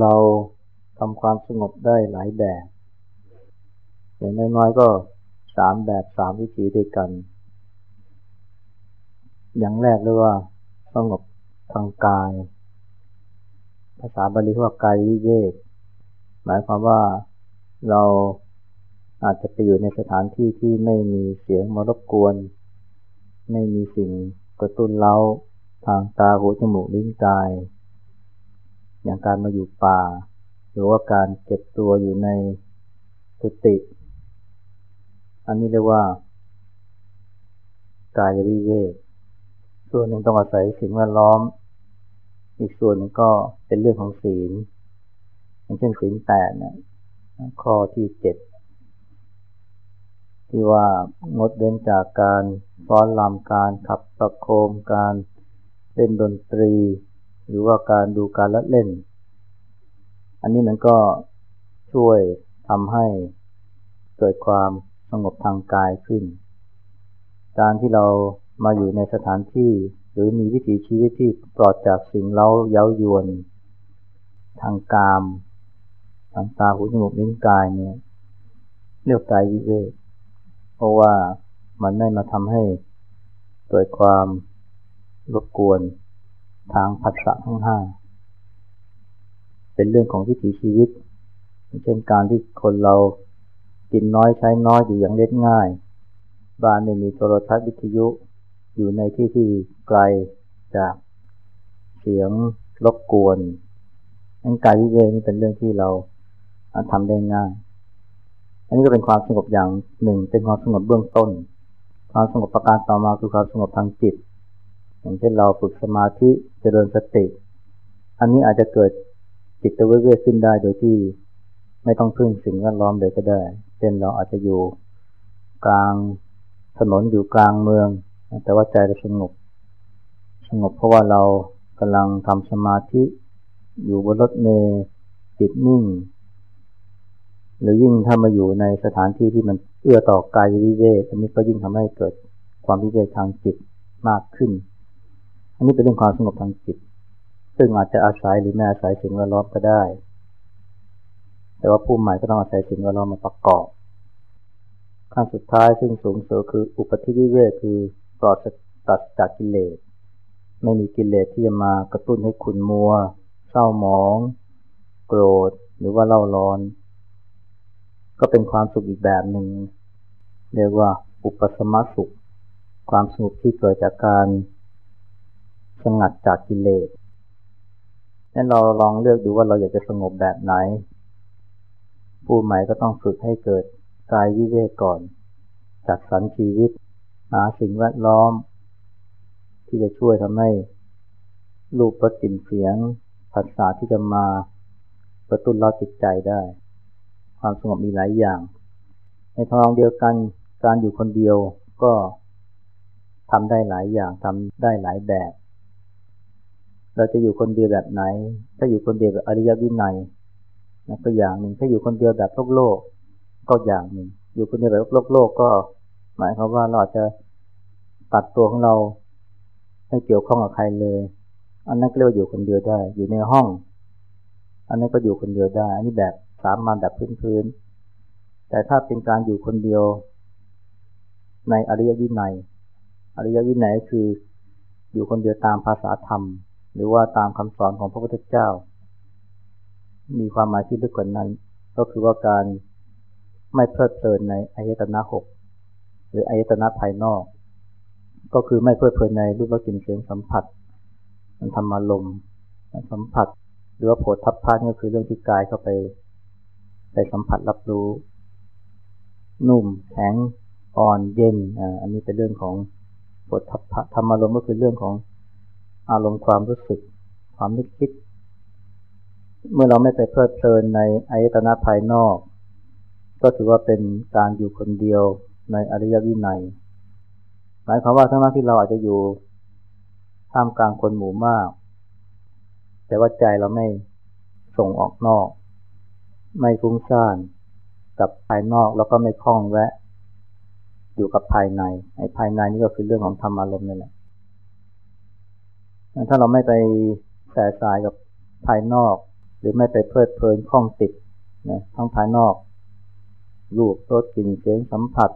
เราทำความสงบได้หลายแบบ อย่างน้อยๆก็สามแบบสามวิธีด้วยกัน อย่างแรกเรียกว่าสงบทางกาย ภาษาบาลีว่ากายวิเวกหมายความว่าเราอาจจะไปอยู่ในสถานที่ที่ไม่มีเสียงมารบกวน ไม่มีสิ่งกระตุ้นเราทางตาหูจมูกลิ้นกาย อย่างการมาอยู่ป่า หรือว่าการเก็บตัวอยู่ในกุฏิอันนี้เรียกว่า กายวิเวกส่วนหนึ่งต้องอาศัยสิ่งแวดล้อม อีกส่วนหนึ่งก็เป็นเรื่องของศีลอย่างเช่นศีลแปดเนี่ยข้อที่เจ็ดที่ว่างดเว้นจากการฟ้อนรำการขับประโคมการเล่นดนตรี หรือว่าการดูการละเล่น อันนี้มันก็ช่วยทำให้เกิดความสงบทางกายขึ้น การที่เรามาอยู่ในสถานที่หรือมีวิถีชีวิตที่ปลอดจากสิ่งเล้าเย้ายวน ทางกาม ทางตาหูจมูกลิ้นกายเนี่ยเรียกกายวิเวกเพราะว่ามันไม่มาทำให้เกิดความรบกวน ทางผัสสะทั้งห้า เป็นเรื่องของวิถีชีวิต เช่นการที่คนเรากินน้อยใช้น้อยอยู่อย่างเล็กง่าย บ้านไม่มีโทรทัศน์วิทยุ อยู่ในที่ที่ไกลจากเสียงรบกวนนั่นกายวิเวกนี่เป็นเรื่องที่เราทำได้ง่าย อันนี้ก็เป็นความสงบอย่างหนึ่ง เป็นความสงบเบื้องต้น ความสงบประการต่อมาคือความสงบทางจิต อย่างเช่นเราฝึกสมาธิเจริญสติ อันนี้อาจจะเกิดจิตเวทเวขึ้นได้โดยที่ไม่ต้องพึ่งสิ่งแวดล้อมเลยก็ได้ เช่นเราอาจจะอยู่กลางถนนอยู่กลางเมือง แต่ว่าใจเราสงบ สงบเพราะว่าเรากำลังทำสมาธิ อยู่บนรถเมล์จิตนิ่ง หรือยิ่งถ้ามาอยู่ในสถานที่ที่มันเอื้อต่อกายวิเวกอันนี้ก็ยิ่งทำให้เกิดความวิเวกทางจิตมากขึ้น อันนี้เป็นเรื่องความสงบทางจิต ซึ่งอาจจะอาศัยหรือไม่อาศัยสิ่งแวดล้อมก็ได้ แต่ว่าผู้ใหม่ก็ต้องอาศัยสิ่งแวดล้อมมาประกอบขั้นสุดท้ายซึ่งสูงสุดคืออุปธิวิเวกคือปลอดตัดจากกิเลส ไม่มีกิเลสที่จะมากระตุ้นให้ขุนมัว เศร้าหมอง โกรธ หรือว่าเล่าร้อน ก็เป็นความสุขอีกแบบหนึ่ง เรียกว่าอุปสมสุข ความสงบที่เกิดจากการ สงัดจากกิเลสนั้นเราลองเลือกดูว่าเราอยากจะสงบแบบไหน ผู้ใหม่ก็ต้องฝึกให้เกิดกายวิเวกก่อน จัดสรรชีวิต หาสิ่งแวดล้อม ที่จะช่วยทำให้รูปรสกลิ่นเสียงภาษาที่จะมาประตุ้นเราจิตใจได้ ความสงบมีหลายอย่าง ในทางเดียวกันการอยู่คนเดียวก็ทำได้หลายอย่างทำได้หลายแบบ เราจะอยู่คนเดียวแบบไหน ถ้าอยู่คนเดียวแบบอริยวินัยนะก็อย่างหนึ่ง ถ้าอยู่คนเดียวแบบโลกโลก ก็อย่างหนึ่ง อยู่คนเดียวแบบโลกโลกก็ หมายความว่าเราจะตัดตัวของเราไม่เกี่ยวข้องกับใครเลย อันนั้นเรียกว่าอยู่คนเดียวได้ อยู่ในห้อง อันนั้นก็อยู่คนเดียวได้ อันนี้แบบสามัญแบบพื้นๆ แต่ถ้าเป็นการอยู่คนเดียว ในอริยวินัย อริยวินัยคืออยู่คนเดียวตามภาษาธรรม หรือว่าตามคำสอนของพระพุทธเจ้า มีความหมายที่ลึกกว่านั้น ก็คือว่าการไม่เพลิดเพลินในอายตนะหกหรืออายตนะภายนอก ก็คือไม่เพลิดเพลินในรูปรสกลิ่นเสียงสัมผัสมันทำอารมณ์สัมผัส หรือว่าโผฏทัพพานี่ก็คือเรื่องที่กายเข้าไปไปสัมผัสรับรู้ นุ่มแข็งอ่อนเย็นอ่าอันนี้เป็นเรื่องของโผฏทัพพะธรรมอารมณ์ก็คือเรื่องของ อารมณ์ความรู้สึก ความนึกคิด เมื่อเราไม่ไปเพลิดเพลินในอายตนะภายนอก ก็ถือว่าเป็นการอยู่คนเดียวในอริยวินัย หมายความว่าทั้งที่เราอาจจะอยู่ท่ามกลางคนหมู่มาก แต่ว่าใจเราไม่ส่งออกนอก ไม่ฟุ้งซ่านกับภายนอกแล้วก็ไม่คล้องแวะ อยู่กับภายในไอ้ภายในนี่ก็คือเรื่องของธรรมอารมณ์นั่แหละ ถ้าเราไม่ไปแสสายกับภายนอก หรือไม่ไปเพลิดเพลินคล้องติดนะทั้งภายนอก รูปรสกลิ่นเสียงสัมผัส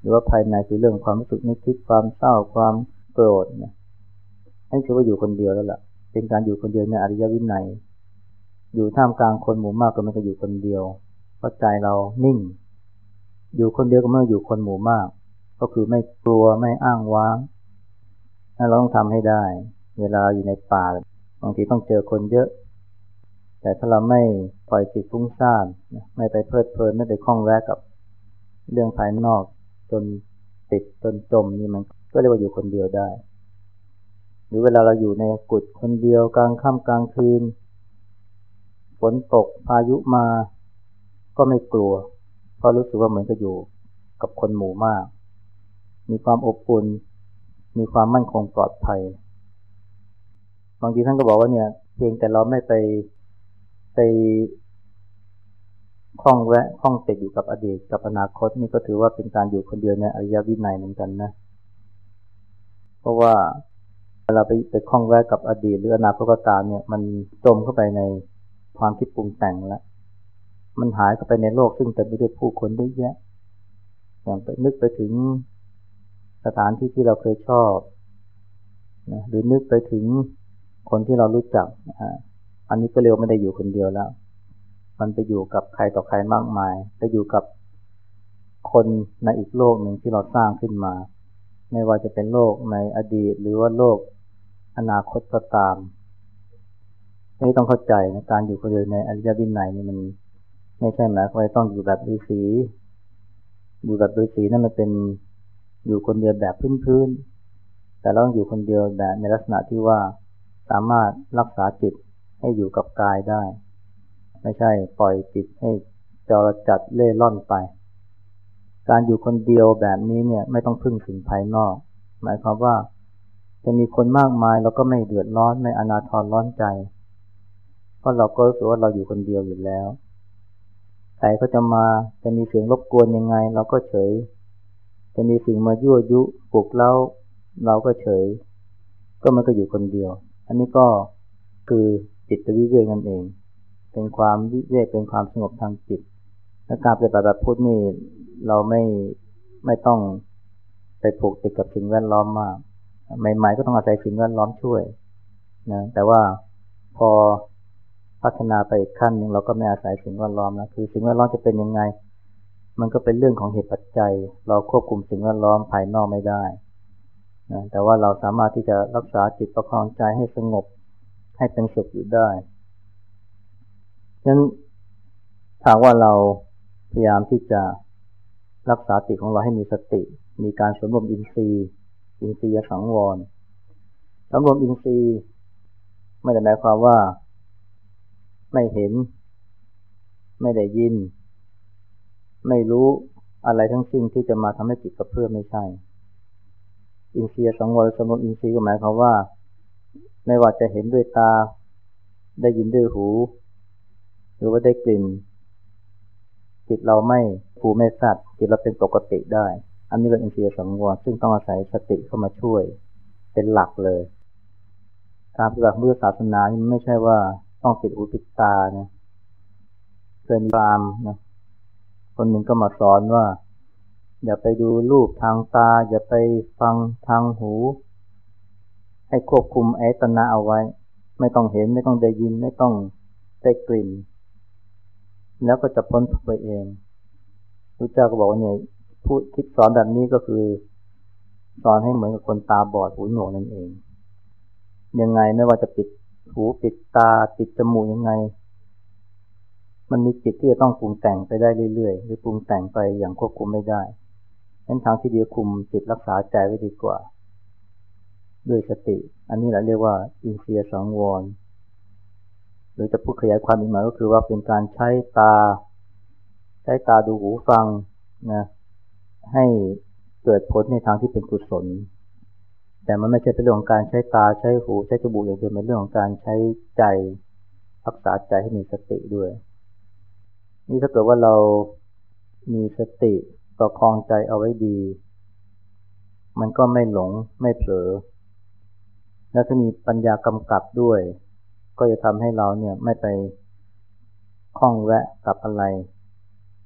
หรือว่าภายในคือเรื่องความรู้สึกนึกคิดความเศร้าความโกรธนะนั่นคือว่าอยู่คนเดียวแล้วล่ะ เป็นการอยู่คนเดียวในอริยวินัย อยู่ท่ามกลางคนหมู่มากก็ไม่ก็อยู่คนเดียวเพราะใจเรานิ่ง อยู่คนเดียวก็เมื่ออยู่คนหมู่มาก ก็คือไม่กลัวไม่อ้างว้างเราต้องทำให้ได้ เวลาอยู่ในป่าบางทีต้องเจอคนเยอะ แต่ถ้าเราไม่ปล่อยจิตฟุ้งซ่านไม่ไปเพลิดเพลินไม่ไปคล้องแวะกับเรื่องภายนอกจนติดจนจมนี่มันก็เรียกว่าอยู่คนเดียวได้ หรือเวลาเราอยู่ในกุฏคนเดียวกลางค่ำกลางคืนฝนตกพายุมาก็ไม่กลัว เพราะรู้สึกว่าเหมือนกับอยู่กับคนหมู่มาก มีความอบอุ่น มีความมั่นคงปลอดภัย บางทีท่านก็บอกว่าเนี่ย เพียงแต่เราไม่ไปไปคล้องแวะคล้องติดอยู่กับอดีตกับอนาคต นี่ก็ถือว่าเป็นการอยู่คนเดียวในอริยวินัยเหมือนกันนะ เพราะว่าเวลาไปไปคล้องแวะกับอดีต หรืออนาคตก็ตามเนี่ย มันจมเข้าไปในความคิดปรุงแต่งแล้วมันหายเข้าไปในโลกซึ่งเต็มไปด้วยผู้คนเยอะแยะอย่างไปนึกไปถึงสถานที่ที่เราเคยชอบนะหรือนึกไปถึง คนที่เรารู้จักอันนี้ก็เรียกไม่ได้อยู่คนเดียวแล้ว มันไปอยู่กับใครต่อใครมากมาย ไปอยู่กับคนในอีกโลกหนึ่งที่เราสร้างขึ้นมา ไม่ว่าจะเป็นโลกในอดีต หรือว่าโลกอนาคตก็ตามนี่ต้องเข้าใจนะการอยู่คนเดียวในอริยวินัยนี่มันไม่ใช่หมายความว่าต้องอยู่แบบฤาษีอยู่แบบฤาษีนั่นมันเป็นอยู่คนเดียวแบบพื้นๆแต่เราต้องอยู่คนเดียวแบบในลักษณะที่ว่า สามารถรักษาจิตให้อยู่กับกายได้ ไม่ใช่ปล่อยจิตให้จรจัดเล่ร่อนไป การอยู่คนเดียวแบบนี้เนี่ยไม่ต้องพึ่งสิ่งภายนอก หมายความว่าจะมีคนมากมายเราก็ไม่เดือดร้อนไม่อนาทรร้อนใจ เพราะเราก็รู้สึกว่าเราอยู่คนเดียวอยู่แล้วใครก็จะมาจะมีเสียงรบกวนยังไง เราก็เฉย จะมีสิ่งมายั่วยุปลุกเล้าเราก็เฉย ก็มันก็อยู่คนเดียว อันนี้ก็คือจิตวิเวกนั่นเอง เป็นความวิเวกเป็นความสงบทางจิตและการปฏิบัติแบบพุทธนี่เราไม่ไม่ต้องไปผูกติดกับสิ่งแวดล้อมมากใหม่ๆก็ต้องอาศัยสิ่งแวดล้อมช่วยนะแต่ว่าพอพัฒนาไปอีกขั้นหนึ่งเราก็ไม่อาศัยสิ่งแวดล้อมแล้วคือสิ่งแวดล้อมจะเป็นยังไง มันก็เป็นเรื่องของเหตุปัจจัย เราควบคุมสิ่งแวดล้อมภายนอกไม่ได้ แต่ว่าเราสามารถที่จะรักษาจิตประคองใจให้สงบให้เป็นสุขอยู่ได้ฉะนั้นถามว่าเราพยายามที่จะรักษาจิตของเราให้มีสติ มีการสมรวมอินทรีย์ อินทรีย์สังวรสำรวมอินทรีย์ ไม่ได้หมายความว่า ไม่เห็น ไม่ได้ยิน ไม่รู้อะไรทั้งสิ้นที่จะมาทำให้จิตกระเพื่อมไม่ใช่ อินทรีย์สังวรสมรวมอินทรีย์ก็หมายความว่า ไม่ว่าจะเห็นด้วยตา ได้ยินด้วยหู หรือว่าได้กลิ่น จิตเราไม่ฟูไม่สัตว์จิตเราเป็นปกติได้ อันนี้เป็นอินทรีย์สังวรซึ่งต้องอาศัยสติเข้ามาช่วยเป็นหลักเลยการปฏิบัติมือศาสนานี่ไม่ใช่ว่าต้องปิดอุปิดตานะเคยมีพรามนะคนหนึ่งก็มาสอนว่า อย่าไปดูรูปทางตา อย่าไปฟังทางหู ให้ควบคุมไอ้ตนะเอาไว้ ไม่ต้องเห็นไม่ต้องได้ยินไม่ต้องได้กลิ่น แล้วก็จะพ้นทุกไปเองพระเจ้าก็บอกว่าเนี่ยพูดคิดสอนแบบนี้ก็คือ สอนให้เหมือนกับคนตาบอดหูหนวกนั่นเอง ยังไงไม่ว่าจะปิดหูปิดตาปิดจมูกยังไง มันมีจิตที่จะต้องปรุงแต่งไปได้เรื่อยๆ หรือปรุงแต่งไปอย่างควบคุมไม่ได้ นั้นทางที่ดีคุมจิตรักษาใจไว้ดีกว่า ด้วยสติ อันนี้แหละเรียกว่า อินเสียสังวร หรือจะพูดขยายความอีกหน่อยก็คือว่าเป็นการใช้ตา ใช้ตาดูหูฟังนะให้เกิดผลในทางที่เป็นกุศล แต่มันไม่ใช่เป็นเรื่องของการใช้ตาใช้หูใช้จมูกอย่างเดียวเป็นเรื่องของการใช้ใจรักษาใจให้มีสติด้วย นี่ถ้าเกิดว่าเรามีสติ ประคองใจเอาไว้ดี มันก็ไม่หลงไม่เผลอ และถ้ามีปัญญากำกับด้วย ก็จะทำให้เราเนี่ยไม่ไปคล้องแวะกับอะไร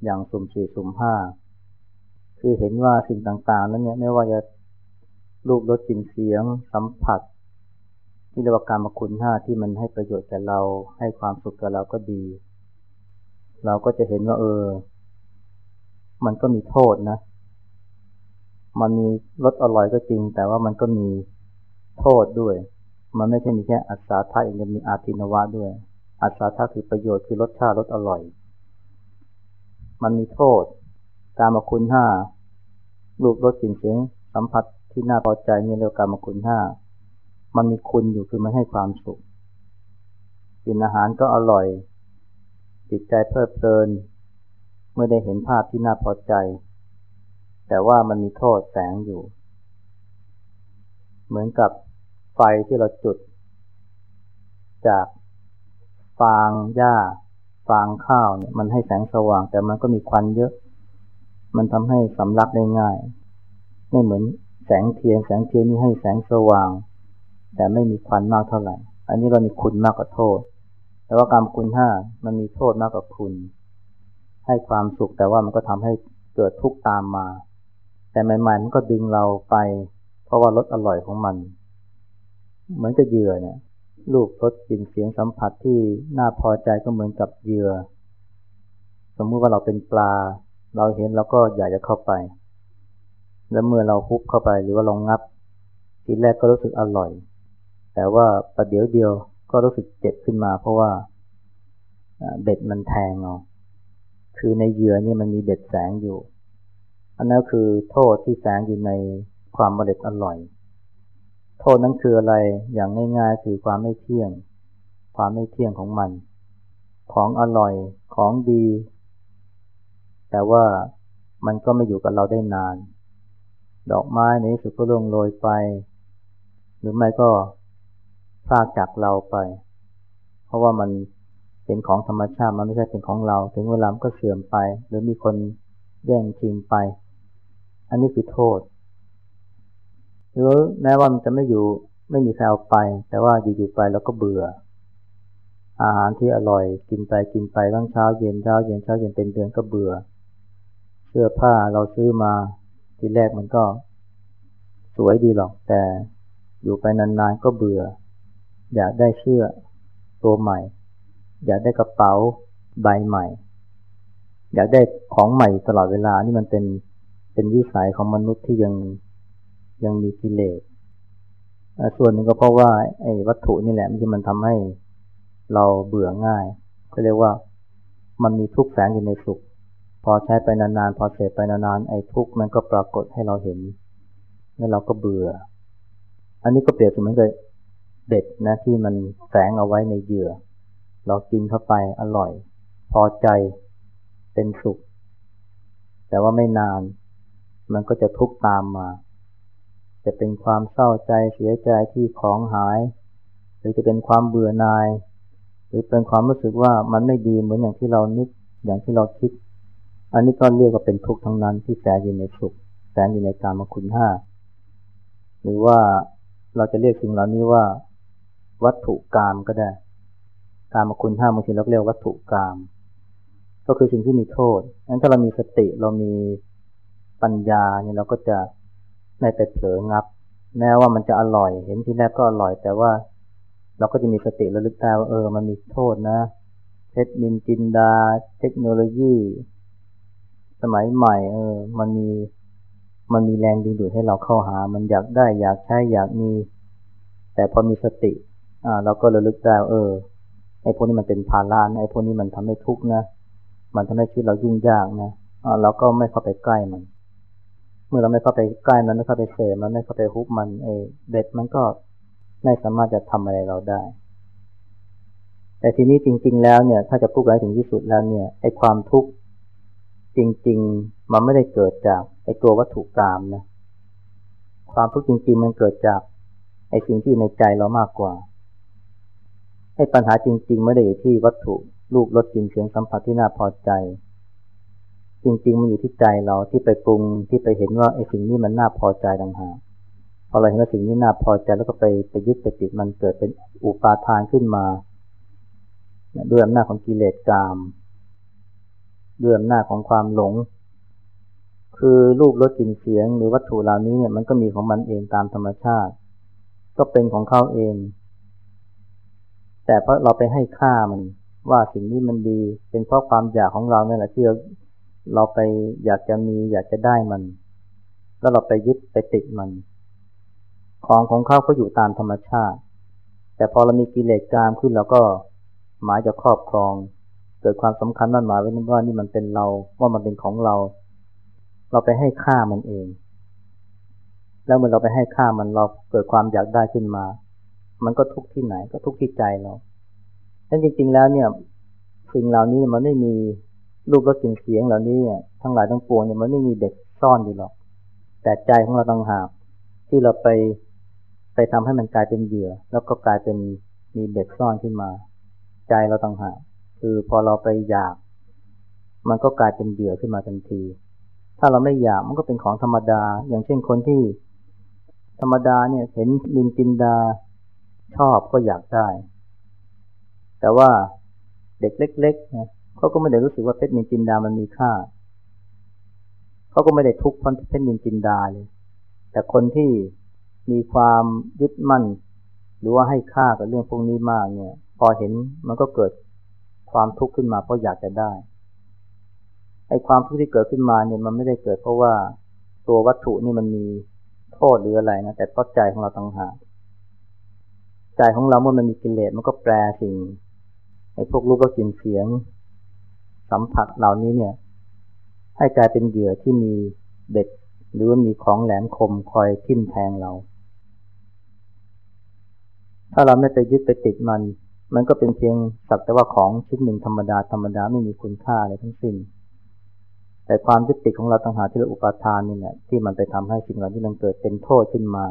อย่างสุ่มสี่สุ่มห้าคือเห็นว่าสิ่งต่างๆนั้นเนี่ยไม่ว่าจะรูปรสกลิ่นเสียง สัมผัส ที่เรียกว่าการมาคุณห้าที่มันให้ประโยชน์แก่เราให้ความสุขแก่เราก็ดี เราก็จะเห็นว่าเออ มันก็มีโทษนะ มันมีรสอร่อยก็จริง แต่ว่ามันก็มีโทษด้วย มันไม่ใช่มีแค่อัศทะท่าเดียวมีอาทินวะด้วย อัศทะคือประโยชน์คือรสชาติรสอร่อย มันมีโทษ การมาคุณห้ารูปรสกลิ่นเสียงสัมผัสที่น่าพอใจนี่เรียกการมาคุณห้ามันมีคุณอยู่คือมันให้ความสุขกินอาหารก็อร่อย จิตใจเพลิดเพลิน มื่อได้เห็นภาพที่น่าพอใจ แต่ว่ามันมีโทษแสงอยู่ เหมือนกับไฟที่เราจุด จากฟางหญ้า ฟางข้าวเนี่ยมันให้แสงสว่าง แต่มันก็มีควันเยอะ มันทำให้สำลักได้ง่าย ไม่เหมือนแสงเทียน แสงเทียนนี่ให้แสงสว่าง แต่ไม่มีควันมากเท่าไหร่ อันนี้เรามีคุณมากกว่าโทษ แต่ว่ากรรมคุณห้ามันมีโทษมากกว่าคุณ ให้ความสุขแต่ว่ามันก็ทำให้เกิดทุกข์ตามมา แต่ใหม่ๆมันก็ดึงเราไป เพราะว่ารสอร่อยของมัน เหมือนกับเหยื่อเนี่ยรูปรสกลิ่นเสียงสัมผัสที่น่าพอใจก็เหมือนกับเหยื่อ สมมุติว่าเราเป็นปลา เราเห็นเราก็อยากจะเข้าไป แล้วเมื่อเราฮุบเข้าไปหรือว่าลองงับ ทีแรกก็รู้สึกอร่อย แต่ว่าประเดี๋ยวเดียวก็รู้สึกเจ็บขึ้นมา เพราะว่าเบ็ดมันแทงเอา คือในเหยื่อนี่มันมีเบ็ดแสงอยู่ อันนั้นคือโทษที่แสงอยู่ในความบริดอร่อย โทษนั้นคืออะไรอย่างง่ายๆคือความไม่เที่ยง ความไม่เที่ยงของมัน ของอร่อยของดี แต่ว่ามันก็ไม่อยู่กับเราได้นาน ดอกไม้ในที่สุดก็ร่วงโรยไป หรือไม่ก็พลากจากเราไป เพราะว่ามัน เป็นของธรรมชาติมันไม่ใช่เป็นของเรา ถึงเวลาก็เสื่อมไป หรือมีคนแย่งชิงไป อันนี้คือโทษ หรือแม้ว่ามันจะไม่อยู่ไม่มีใครเอาไป แต่ว่าอยู่ๆไปแล้วก็เบื่อ อาหารที่อร่อยกินไปกินไปตั้งเช้าเย็นเช้าเย็นเช้าเย็นเป็นเดือนก็เบื่อ เสื้อผ้าเราซื้อมาทีแรกมันก็ สวยดีหรอก แต่อยู่ไปนานๆก็เบื่อ อยากได้เสื้อตัวใหม่ อยากได้กระเป๋าใบใหม่ อยากได้ของใหม่ตลอดเวลานี่มันเป็นเป็นวิสัยของมนุษย์ที่ยังยังมีกิเลสส่วนหนึ่งก็เพราะว่าไอ้วัตถุนี่แหละที่มันทำให้เราเบื่อง่ายก็เรียกว่ามันมีทุกแฝงอยู่ในสุข พอใช้ไปนานๆพอเสพไปนานๆไอ้ทุกข์มันก็ปรากฏให้เราเห็นแล้วเราก็เบื่อ อันนี้ก็เปรียบเสมือนกับเด็ดนะที่มันแฝงเอาไว้ในเหยื่อ เรากินเข้าไปอร่อย พอใจเป็นสุข แต่ว่าไม่นาน มันก็จะทุกข์ตามมา จะเป็นความเศร้าใจเสียใจที่ของหาย หรือจะเป็นความเบื่อหน่าย หรือเป็นความรู้สึกว่ามันไม่ดีเหมือนอย่างที่เรานึกอย่างที่เราคิด อันนี้ก็เรียกว่าเป็นทุกข์ทั้งนั้นที่แฝงอยู่ในสุขแฝงอยู่ในการมคุณห้าหรือว่าเราจะเรียกสิ่งเหล่านี้ว่า วัตถุกรรมก็ได้ การมคุณห้าบางทีเราเรียกวัตถุกรรมก็คือสิ่งที่มีโทษงั้นถ้าเรามีสติเรามีปัญญาเนี่ยเราก็จะไม่ไปเผลองับ แม้ว่ามันจะอร่อย เห็นที่แรกก็อร่อย แต่ว่าเราก็จะมีสติระลึกได้ว่าเออ มันมีโทษนะเทคนิคจินดา เทคโนโลยี สมัยใหม่เออ มันมีมันมีแรงดึงดูดให้เราเข้าหา มันอยากได้อยากใช้อยากมี แต่พอมีสติ อ่า เราก็ระลึกได้เออ ไอ้พวกนี้มันเป็นภาระไอ้พวกนี้มันทำให้ทุกข์นะ มันทำให้ชีวิตเรายุ่งยากนะเราก็ไม่เข้าไปใกล้มัน เมื่อเราไม่เข้าไปใกล้มันไม่เข้าไปเสมันไม่เข้าไปฮุบมันเอเด็ดมันก็ไม่สามารถจะทำอะไรเราได้ แต่ทีนี้จริง ๆ แล้วเนี่ย ถ้าจะพูดไปถึงที่สุดแล้วเนี่ยไอ้ความทุกข์จริง ๆ มันไม่ได้เกิดจากไอ้ตัววัตถุกรรมนะ ความทุกข์จริง ๆ มันเกิดจากไอ้สิ่งที่ในใจเรามากกว่า ไอ้ปัญหาจริง ๆ ไม่ได้อยู่ที่วัตถุรูปรสกลิ่นเสียงสัมผัสที่น่าพอใจ จริง ๆ มันอยู่ที่ใจเราที่ไปปรุงที่ไปเห็นว่าไอ้สิ่งนี้มันน่าพอใจต่างหากพอเราเห็นว่าสิ่งนี้น่าพอใจแล้วก็ไปไปยึดไปติดมันเกิดเป็นอุปาทานขึ้นมาด้วยอำนาจของกิเลสกามด้วยอำนาจของความหลง คือรูปรสกลิ่นเสียงหรือวัตถุเหล่านี้เนี่ยมันก็มีของมันเองตามธรรมชาติ ก็เป็นของเขาเอง แต่เพราะเราไปให้ค่ามันว่าสิ่งนี้มันดี เป็นเพราะความอยากของเราเนี่ยแหละที่เราเราไปอยากจะมีอยากจะได้มัน แล้วเราไปยึดไปติดมัน ของของเขาก็อยู่ตามธรรมชาติ แต่พอเรามีกิเลสกามขึ้นเราก็หมายจะครอบครอง เกิดความสำคัญนั่นหมายไว้ว่านี่มันเป็นเราว่ามันเป็นของเรา เราไปให้ค่ามันเอง แล้วเมื่อเราไปให้ค่ามันเราเกิดความอยากได้ขึ้นมา มันก็ทุกข์ที่ไหนก็ทุกข์ที่ใจเราดังนั้นจริง ๆ แล้วเนี่ย สิ่งเหล่านี้มันไม่มีรูปรสกลิ่นเสียงเหล่านี้ทั้งหลายทั้งปวงเนี่ยมันไม่มีเด็กซ่อนอยู่หรอก แต่ใจของเราต่างหากที่เราไปไปทำให้มันกลายเป็นเหยื่อ แล้วก็กลายเป็นมีเด็กซ่อนขึ้นมา ใจเราต่างหากคือพอเราไปอยาก มันก็กลายเป็นเหยื่อขึ้นมาทันที ถ้าเราไม่อยากมันก็เป็นของธรรมดา อย่างเช่นคนที่ธรรมดาเนี่ยเห็นมินจินดา ชอบก็อยากได้ แต่ว่าเด็กเล็กๆนะเขาก็ไม่ได้รู้สึกว่าเพชรนินจินดามันมีค่าเขาก็ไม่ได้ทุกข์เพราะเพชรนินจินดาเลย แต่คนที่มีความยึดมั่น หรือว่าให้ค่ากับเรื่องพวกนี้มากเนี่ย พอเห็นมันก็เกิดความทุกข์ขึ้นมาเพราะอยากจะได้ไอ้ความทุกข์ที่เกิดขึ้นมาเนี่ยมันไม่ได้เกิดเพราะว่าตัววัตถุนี่มันมีโทษหรืออะไรนะแต่เพราะใจของเราต่างหาก ใจของเราเมื่อมันมีกิเลสมันก็แปลสิ่งไอ้พวกรูปรสกลิ่นเสียง สัมผัสเหล่านี้เนี่ย ให้กลายเป็นเหยื่อที่มีเบ็ดหรือว่ามีของแหลมคมคอยทิ่มแทงเรา ถ้าเราไม่ไปยึดไปติดมัน มันก็เป็นเพียงสักแต่ว่าของชิ้นหนึ่งธรรมดาธรรมดาไม่มีคุณค่าอะไรทั้งสิ้น แต่ความยึดติดของเราต่างหากที่เราอุปทานนี่แหละที่มันไปทำให้สิ่งเหล่านี้มันเกิดเป็นโทษขึ้นมา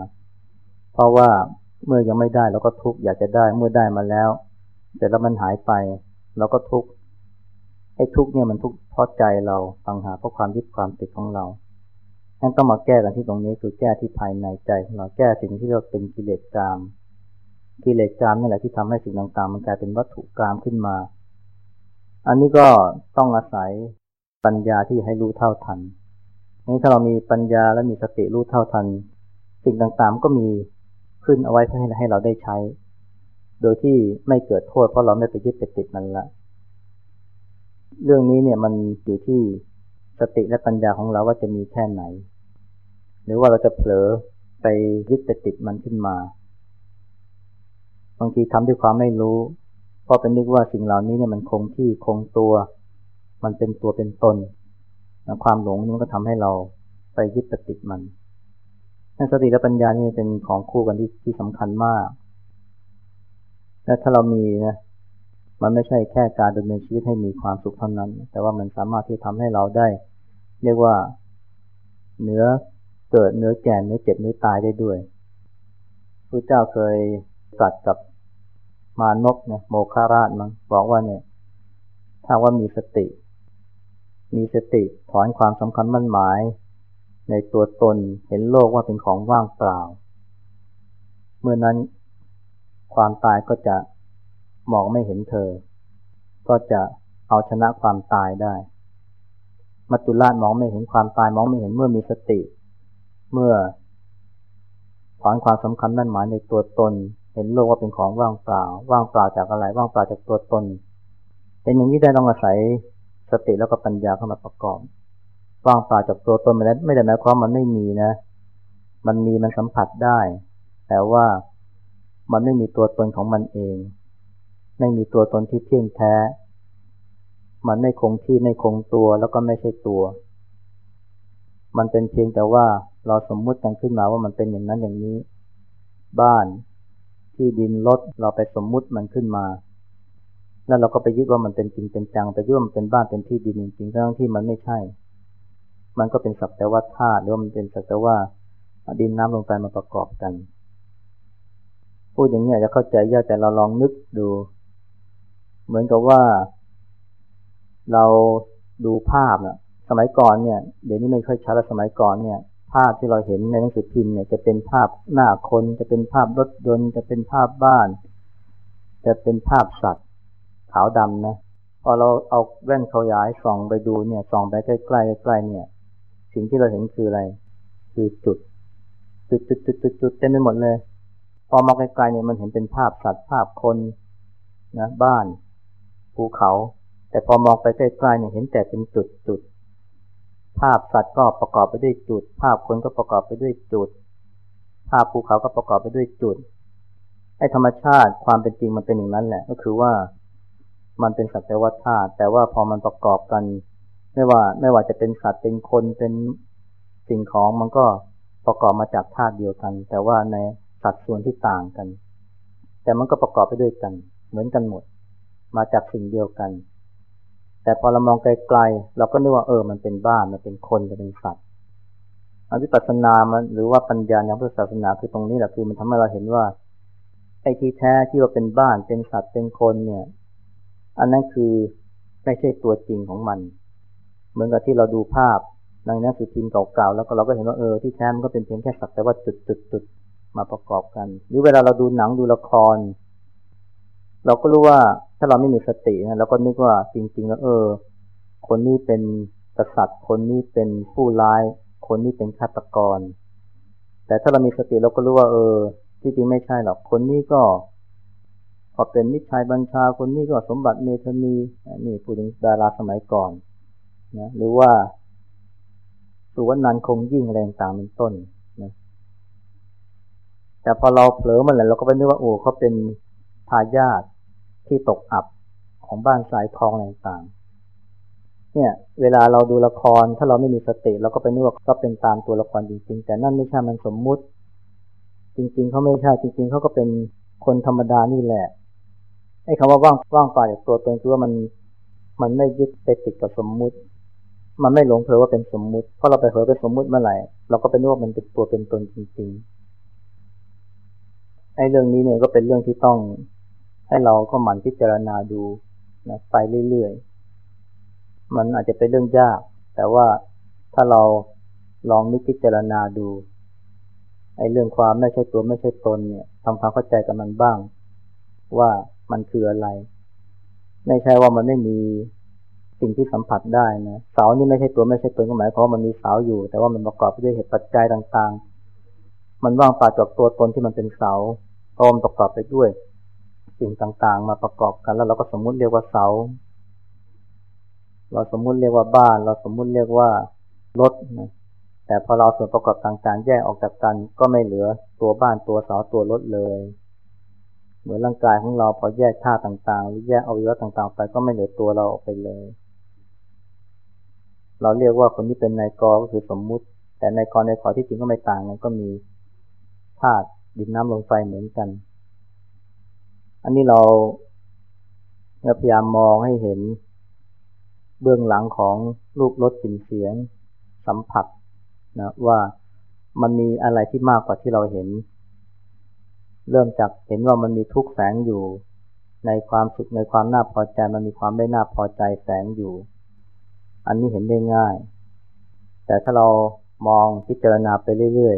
เพราะว่า เมื่อยังไม่ได้เราก็ทุกข์อยากจะได้เมื่อได้มาแล้ว แต่แล้วมันหายไปเราก็ทุกข์ไอ้ทุกข์เนี่ยมันทุกข์เพราะใจเราต่างหาเพราะความยึดความติดของเราฉะนั้นต้องมาแก้กันที่ตรงนี้คือแก้ที่ภายในใจของเราแก้สิ่งที่เราเป็นกิเลสกรรมกิเลสกรรมนี่แหละที่ทำให้สิ่งต่างๆ มันกลายเป็นวัตถุกรรมขึ้นมา อันนี้ก็ต้องอาศัยปัญญาที่ให้รู้เท่าทันนี้ถ้าเรามีปัญญาและมีสติรู้เท่าทัน สิ่งต่างๆก็มี ขึ้นเอาไว้เพื่อให้เราได้ใช้ โดยที่ไม่เกิดโทษเพราะเราไม่ไปยึดไปติดมันละ เรื่องนี้เนี่ยมันอยู่ที่สติและปัญญาของเราว่าจะมีแค่ไหน หรือว่าเราจะเผลอไปยึดไปติดมันขึ้นมา บางทีทำด้วยความไม่รู้เพราะเป็นนึกว่าสิ่งเหล่านี้เนี่ยมันคงที่คงตัว มันเป็นตัวเป็นตน ความหลงนี่มันก็ทำให้เราไปยึดติดมัน สติและปัญญานี่เป็นของคู่กันที่ที่สำคัญมาก และถ้าเรามีนะ มันไม่ใช่แค่การดำเนินชีวิตให้มีความสุขเท่านั้น แต่ว่ามันสามารถที่ทำให้เราได้ เรียกว่าเนื้อเกิดเนื้อแก่เนื้อเจ็บเนื้อตายได้ด้วยพระเจ้าเคยตรัสกับมานกเนี่ยโมคาราชมั้งบอกว่าเนี่ย ถ้าว่ามีสติ มีสติถอนความสำคัญมั่นหมาย ในตัวตนเห็นโลกว่าเป็นของว่างเปล่า เมื่อนั้น ความตายก็จะมองไม่เห็นเธอ ก็จะเอาชนะความตายได้ มัจจุราชมองไม่เห็นความตายมองไม่เห็นเมื่อมีสติ เมื่อถอนความสำคัญมั่นหมายในตัวตน เห็นโลกว่าเป็นของว่างเปล่า ว่างเปล่าจากอะไร ว่างเปล่าจากตัวตน เป็นอย่างนี้ได้ต้องอาศัยสติแล้วก็ปัญญาเข้ามาประกอบ ว่างเปล่าจากตัวตนไม่ได้ไม่ได้หมายความมันไม่มีนะ มันมีมันสัมผัสได้ แต่ว่ามันไม่มีตัวตนของมันเอง ไม่มีตัวตนที่เที่ยงแท้ มันไม่คงที่ไม่คงตัวแล้วก็ไม่ใช่ตัว มันเป็นเพียงแต่ว่าเราสมมุติกันขึ้นมาว่ามันเป็นอย่างนั้นอย่างนี้ บ้านที่ดินรถเราไปสมมุติมันขึ้นมา แล้วเราก็ไปยึดว่ามันเป็นจริงเป็นจังไปยึดว่ามันเป็นบ้านเป็นที่ดินจริงๆทั้งที่มันไม่ใช่ มันก็เป็นสักแต่ว่าธาตุหรือว่ามันเป็นสักแต่ว่าดินน้ำลงไปมาประกอบกัน พูดอย่างนี้อาจจะเข้าใจยากแต่เราลองนึกดู เหมือนกับว่า เราดูภาพอะสมัยก่อนเนี่ย เดี๋ยวนี้ไม่ค่อยชัดแล้วสมัยก่อนเนี่ย ภาพที่เราเห็นในหนังสือพิมพ์เนี่ยจะเป็นภาพหน้าคน จะเป็นภาพรถยนต์ จะเป็นภาพบ้าน จะเป็นภาพสัตว์ภาวดำนะพอเราเอาแว่นขยายส่องไปดูเนี่ยส่องไปใกล้ใกล้ใกล้เนี่ย สิ่งที่เราเห็นคืออะไร คือจุด จุดจุดจุดจุดจุดเต็มไปหมดเลย พอมองไกลๆเนี่ยมันเห็นเป็นภาพสัตว์ภาพคนนะบ้านภูเขา แต่พอมองไปใกล้ๆเนี่ยเห็นแต่เป็นจุดจุดภาพสัตว์ก็ประกอบไปด้วยจุด ภาพคนก็ประกอบไปด้วยจุด ภาพภูเขาก็ประกอบไปด้วยจุดไอ้ธรรมชาติความเป็นจริงมันเป็นอย่างนั้นแหละ ก็คือว่ามันเป็นสัจจวัฏธาตุแต่ว่าพอมันประกอบกัน ไม่ว่าไม่ว่าจะเป็นสัตว์เป็นคนเป็นสิ่งของมันก็ประกอบมาจากธาตุเดียวกัน แต่ว่าในสัดส่วนที่ต่างกัน แต่มันก็ประกอบไปด้วยกัน เหมือนกันหมด มาจากสิ่งเดียวกัน แต่พอเรามองไกลๆเราก็นึกว่าเออ มันเป็นบ้านมันเป็นคนมันเป็นสัตว์อวิปัสสนามันหรือว่าปัญญาในพุทธศาสนาคือตรงนี้แหละคือมันทำให้เราเห็นว่าไอ้ที่แท้ที่ว่าเป็นบ้านเป็นสัตว์เป็นคนเนี่ย อันนั้นคือไม่ใช่ตัวจริงของมัน เหมือนกับที่เราดูภาพในหนังสือพิมพ์เก่าๆแล้วก็เราก็เห็นว่าเออที่แท้มันก็เป็นเพียงแค่สักแต่ว่าจุดๆมาประกอบกัน หรือเวลาเราดูหนังดูละคร เราก็รู้ว่าถ้าเราไม่มีสตินะเราก็นึกว่าจริง ๆ แล้ว เออ คนนี้เป็นกษัตริย์ คนนี้เป็นผู้ร้าย คนนี้เป็นฆาตกร แต่ถ้าเรามีสติเราก็รู้ว่า เออ ที่จริงไม่ใช่หรอกคนนี้ก็พอเป็นมิตรชัยบัญชาคนนี้ก็สมบัติเมธานีนี่พูดถึงดาราสมัยก่อน นะหรือว่าสุวรรณันคงยิ่งแรงต่างเป็นต้นนะแต่พอเราเผลอมาแล้วเราก็ไปนึกว่าโอ้เขาเป็นทายาทที่ตกอับของบ้านสายทองอะไรต่างเนี่ยเวลาเราดูละครถ้าเราไม่มีสติเราก็ไปนึกว่าก็เป็นตามตัวละครจริงๆ แต่นั่นไม่ใช่มันสมมุติ จริง ๆเขาไม่ใช่จริง ๆเขาก็เป็นคนธรรมดานี่แหละไอ้คำว่าว่างว่างเปล่าจากตัวตนคือว่ามันมันไม่ยึดไปติดกับสมมุติ มันไม่หลงเผลอว่าเป็นสมมุติ เพราะเราไปเผลอเป็นสมมุติเมื่อไหร่เราก็ไปนึกว่ามันเป็นตัวเป็นตนจริงๆไอ้เรื่องนี้เนี่ยก็เป็นเรื่องที่ต้องให้เราก็หมั่นพิจารณาดูนะไปเรื่อยๆ มันอาจจะเป็นเรื่องยาก แต่ว่าถ้าเราลองนึกพิจารณาดูไอ้เรื่องความไม่ใช่ตัวไม่ใช่ตนเนี่ยทำความเข้าใจกับมันบ้าง ว่ามันคืออะไร ไม่ใช่ว่ามันไม่มี สิ่งที่สัมผัสได้นะเสานี่ไม่ใช่ตัวไม่ใช่ตนก็หมายความว่ามันมีเสาอยู่ แต่ว่ามันประกอบไปด้วยเหตุปัจจัยต่างๆ มันว่างเปล่าจากตัวตนที่มันเป็นเสาเพราะมันประกอบไปด้วย สิ่งต่างๆ มาประกอบกันแล้วเราก็สมมุติเรียกว่าเสา เราสมมุติเรียกว่าบ้าน เราสมมุติเรียกว่ารถนะแต่พอเราส่วนประกอบต่างๆ แยกออกจากกันก็ไม่เหลือตัวบ้านตัวเสาตัวรถเลย เหมือนร่างกายของเราพอแยกธาตุต่างๆ หรือแยกอวัยวะต่างๆ ไปก็ไม่เหลือตัวเราออกไปเลย เราเรียกว่าคนที่เป็นนายกก็คือสมมุติ แต่นายกนายขอที่จริงก็ไม่ต่างกันก็มีธาตุดินน้ำลมไฟเหมือนกัน อันนี้เราพยายามมองให้เห็นเบื้องหลังของรูปรสกลิ่นเสียง สัมผัสนะว่ามันมีอะไรที่มากกว่าที่เราเห็น เริ่มจากเห็นว่ามันมีทุกข์แฝงอยู่ ในความสุขในความน่าพอใจมันมีความไม่น่าพอใจแฝงอยู่ อันนี้เห็นได้ง่าย แต่ถ้าเรามองพิจารณาไปเรื่อย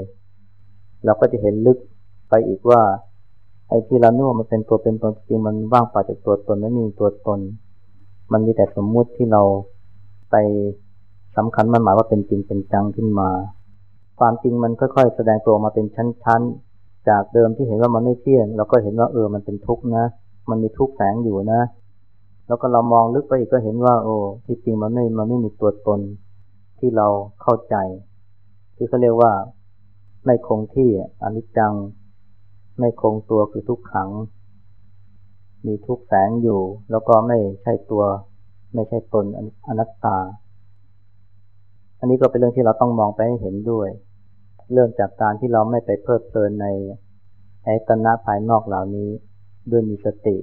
ๆ เราก็จะเห็นลึกไปอีกว่าไอ้ที่เรานึกว่ามันเป็นตัวเป็นตนจริงมันว่างเปล่าจากตัวตนไม่มีตัวตน มันมีแต่สมมุติที่เราไปสำคัญมันหมายว่าเป็นจริงเป็นจังขึ้นมา ความจริงมันค่อยๆ แสดงตัวมาเป็นชั้นๆ จากเดิมที่เห็นว่ามันไม่เที่ยง เราก็เห็นว่าเออมันเป็นทุกข์นะ มันมีทุกข์แฝงอยู่นะ แล้วก็เรามองลึกไปอีกก็เห็นว่า โอ้ที่จริงมันไม่มันไม่มีตัวตนที่เราเข้าใจ ที่เขาเรียกว่า ไม่คงที่อนิจจัง ไม่คงตัวคือทุกขัง มีทุกแฝงอยู่ แล้วก็ไม่ใช่ตัว ไม่ใช่ตนอนัตตา อันนี้ก็เป็นเรื่องที่เราต้องมองไปให้เห็นด้วย เริ่มจากการที่เราไม่ไปเพลิดเพลินในไอตนะภายนอกเหล่านี้ด้วยมีสติ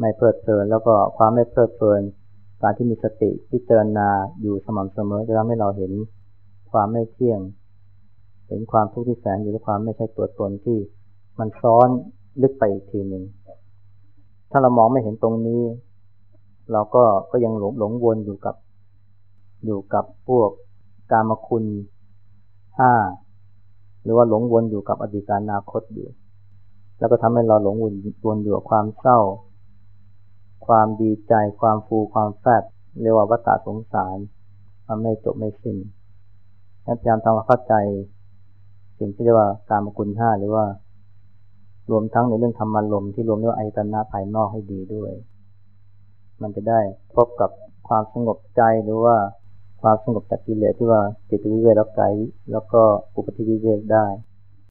ไม่เพลิดเพลิน แล้วก็ความไม่เพลิดเพลิน การที่มีสติพิจารณาอยู่สม่ำเสมอจะทำให้เราเห็นความไม่เที่ยง เห็นความทุกข์ที่แฝงอยู่และความไม่ใช่ตัวตนที่มันซ้อนลึกไปอีกทีหนึ่งถ้าเรามองไม่เห็นตรงนี้ เราก็ก็ยังหลงหลงวนอยู่กับ อยู่กับพวกกามคุณห้าหรือว่าหลงวนอยู่กับอดีตอนาคตอยู่ แล้วก็ทำให้เราหลงวนวนอยู่กับความเศร้า ความดีใจความฟูความแฟบเรียกว่าวัฏสงสารมันไม่จบไม่สิ้นพยายามทำความเข้าใจ สิ่งที่เรียกว่าการมกุลห้าหรือว่า รวมทั้งในเรื่องธรรมารมที่รวมด้วยอายตนะภายนอกให้ดีด้วย มันจะได้พบกับความสงบใจหรือว่าความสงบจากกิเลสที่ว่าจิตวิเวกแล้วไกแล้วก็อุปธิวิเวกได้